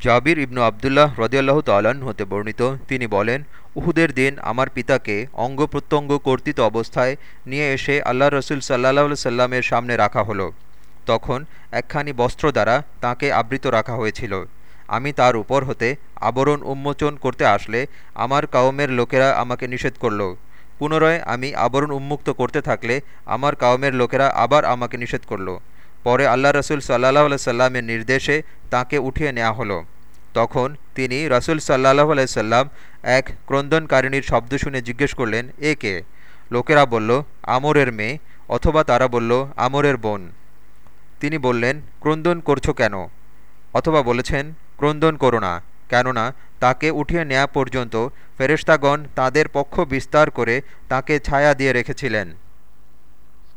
জাবির ইবনু আবদুল্লাহ রদিয়াল্লাহ তাল্লাহ্ন হতে বর্ণিত, তিনি বলেন, উহুদের দিন আমার পিতাকে অঙ্গ প্রত্যঙ্গ কর্তৃত অবস্থায় নিয়ে এসে আল্লাহ রসুল সাল্লাহ সাল্লামের সামনে রাখা হলো। তখন একখানি বস্ত্র দ্বারা তাকে আবৃত রাখা হয়েছিল। আমি তার উপর হতে আবরণ উন্মোচন করতে আসলে আমার কাউমের লোকেরা আমাকে নিষেধ করল। পুনরায় আমি আবরণ উন্মুক্ত করতে থাকলে আমার কাউমের লোকেরা আবার আমাকে নিষেধ করল। পরে আল্লাহ রসুল সাল্লাহ সাল্লামের নির্দেশে তাকে উঠিয়ে নেওয়া হলো। তখন তিনি রসুল সাল্লাহ সাল্লাম এক ক্রন্দনকারিণীর শব্দ শুনে জিজ্ঞেস করলেন, এ কে? লোকেরা বলল, আমরের মেয়ে অথবা তারা বলল, আমরের বোন। তিনি বললেন, ক্রন্দন করছ কেন? অথবা বলেছেন, ক্রন্দন করো না, কেননা তাকে উঠিয়ে নেওয়া পর্যন্ত ফেরেশতাগণ তাদের পক্ষ বিস্তার করে তাকে ছায়া দিয়ে রেখেছিলেন।